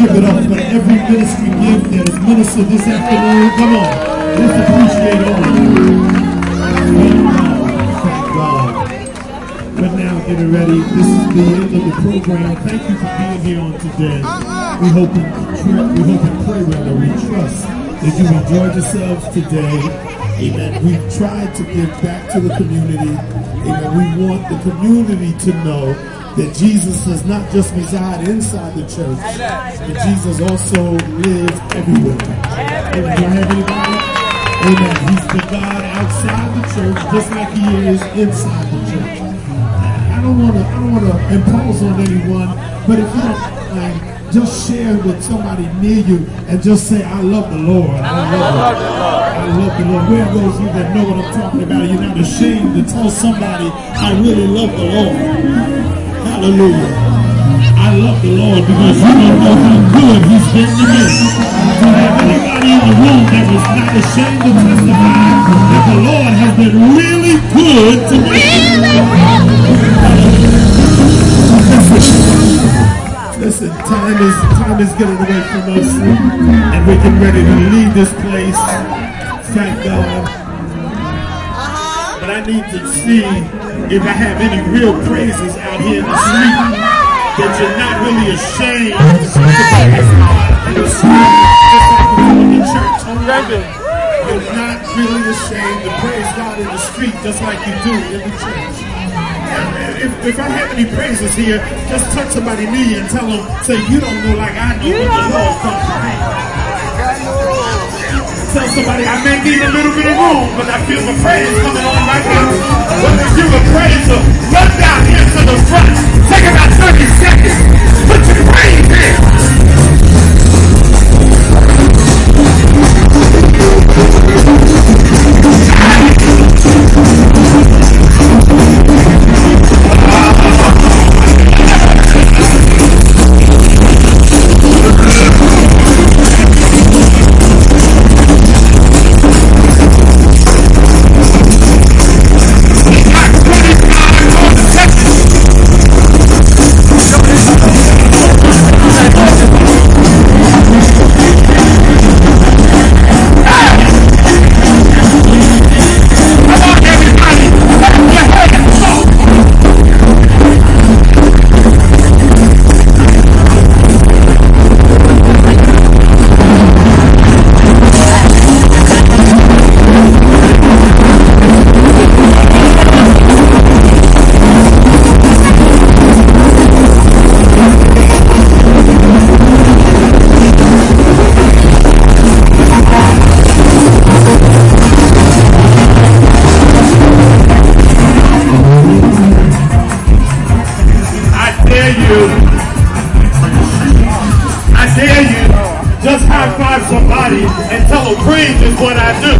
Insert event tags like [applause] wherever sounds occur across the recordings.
give it up for every ministry gift that is ministered this afternoon. Come on. Let's appreciate all of you. Thank God. But now getting ready. This is the end of the program. Thank you for being here on today. We hope and we hope and pray rather we trust that you enjoyed yourselves today. Amen. We've tried to give back to the community. Amen. We want the community to know that Jesus does not just reside inside the church, but Jesus also lives everywhere. Amen. Do I have anybody? Amen. He's the God outside the church, just like he is inside the church. I don't want to. I don't want to impose on anyone, but if you don't mind, just share with somebody near you and just say, "I love the Lord." I love, the Lord. I love the Lord. Where those you that know what I'm talking about? You're not ashamed to tell somebody, "I really love the Lord." Hallelujah. I love the Lord because you don't know how good he's been to me. To have anybody in the room that was not ashamed to testify that the Lord has been really good to me. Listen, time is time is getting away from us, and we're getting ready to leave this place. Thank God. But I need to see if I have any real praises out here in the street that you're not really ashamed to praise God in the street, just like you do in the church. You're not really ashamed to praise God in the street, just like you do in the church. If, if I have any praises here, just touch somebody knee and tell them, say, you don't know like I know what the Lord comes to. Tell somebody I may need a little bit of room, but I feel the praise coming on praise, run I do.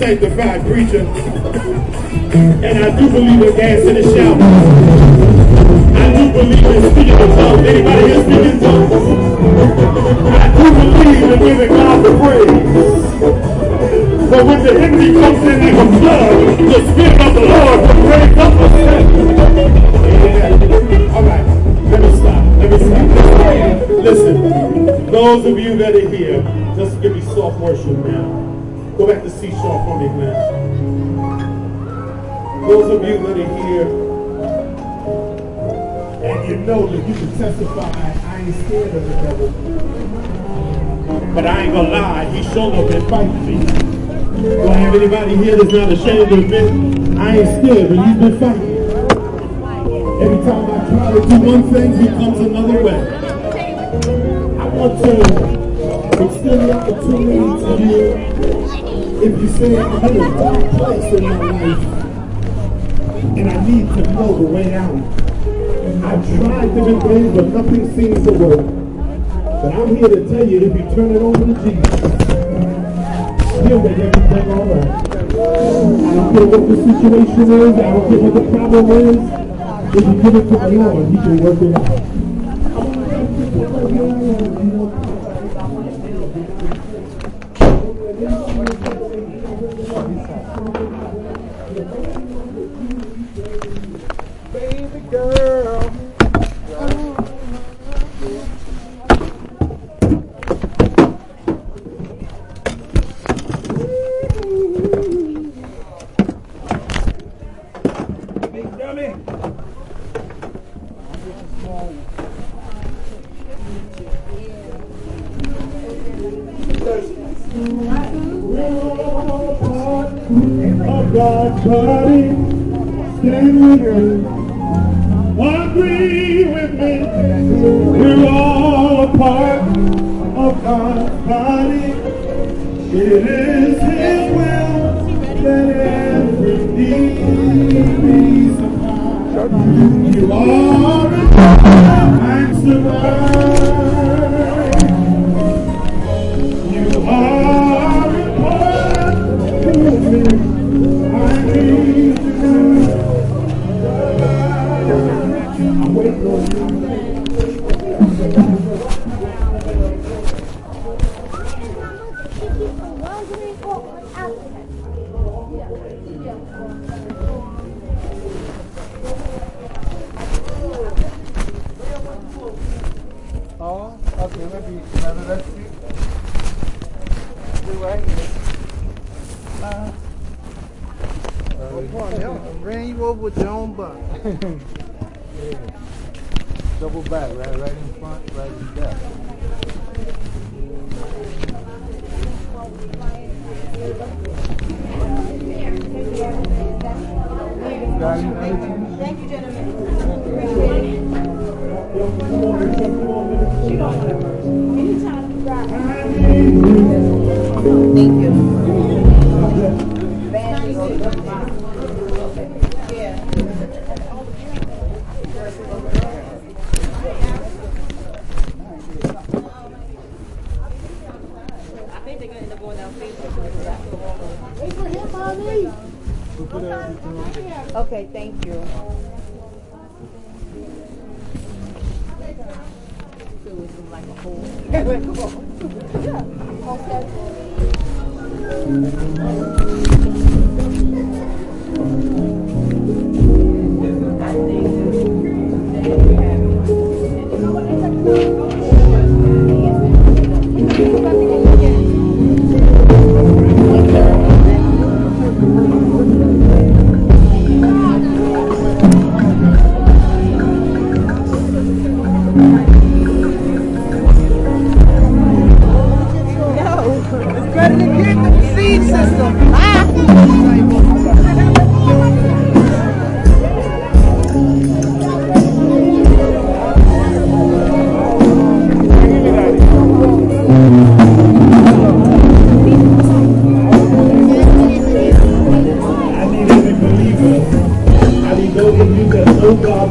Sanctified preacher. And I do believe in dancing and shouting. I do believe in speaking in tongues. Anybody here speaking in tongues? I do believe in giving God the praise. But when the enemy comes in like a flood, the Spirit of the Lord will raise up a Amen. All right. Let me stop. Let me stop. Listen, those of you that are here, just give me soft worship now. Go back to Seashore for me, man. Those of you that are here, and you know that you can testify, I ain't scared of the devil. But I ain't gonna lie, he showed up and fighting me. Do I have anybody here that's not ashamed to admit I ain't scared, but he's been fighting. Every time I try to do one thing, he comes another way. I want to extend the opportunity to you if you say I'm in dark place in my life and I need to know the way out. I've tried different things, but nothing seems to work. But I'm here to tell you, if you turn it over to Jesus, he'll make everything all right. I don't care what the situation is. I don't care what the problem is. If you give it to the Lord, he can work it out. God's body. Stand with me. Agree with me. We're all a part of God's body. It is His will that every need be supplied. You are a part and Oh, okay, maybe another recipe. Do right here. Uh, I'm ran you over with your own buck. yeah. Double back, right, right in front, right in back. Thank you, gentlemen. Down Facebook. Okay, thank you. So it's like a whole. It's [laughs]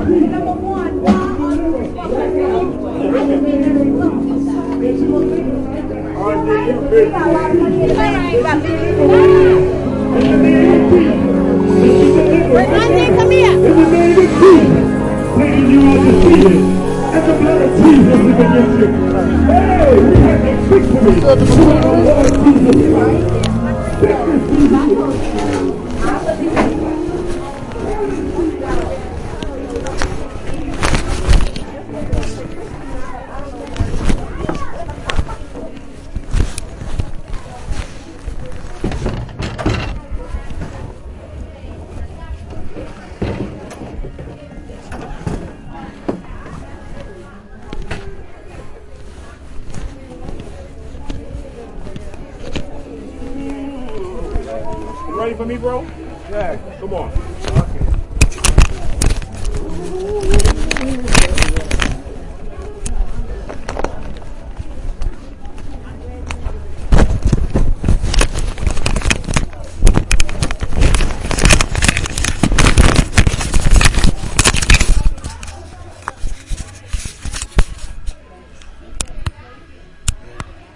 Satan, you Ready for me, bro? Yeah. Come on.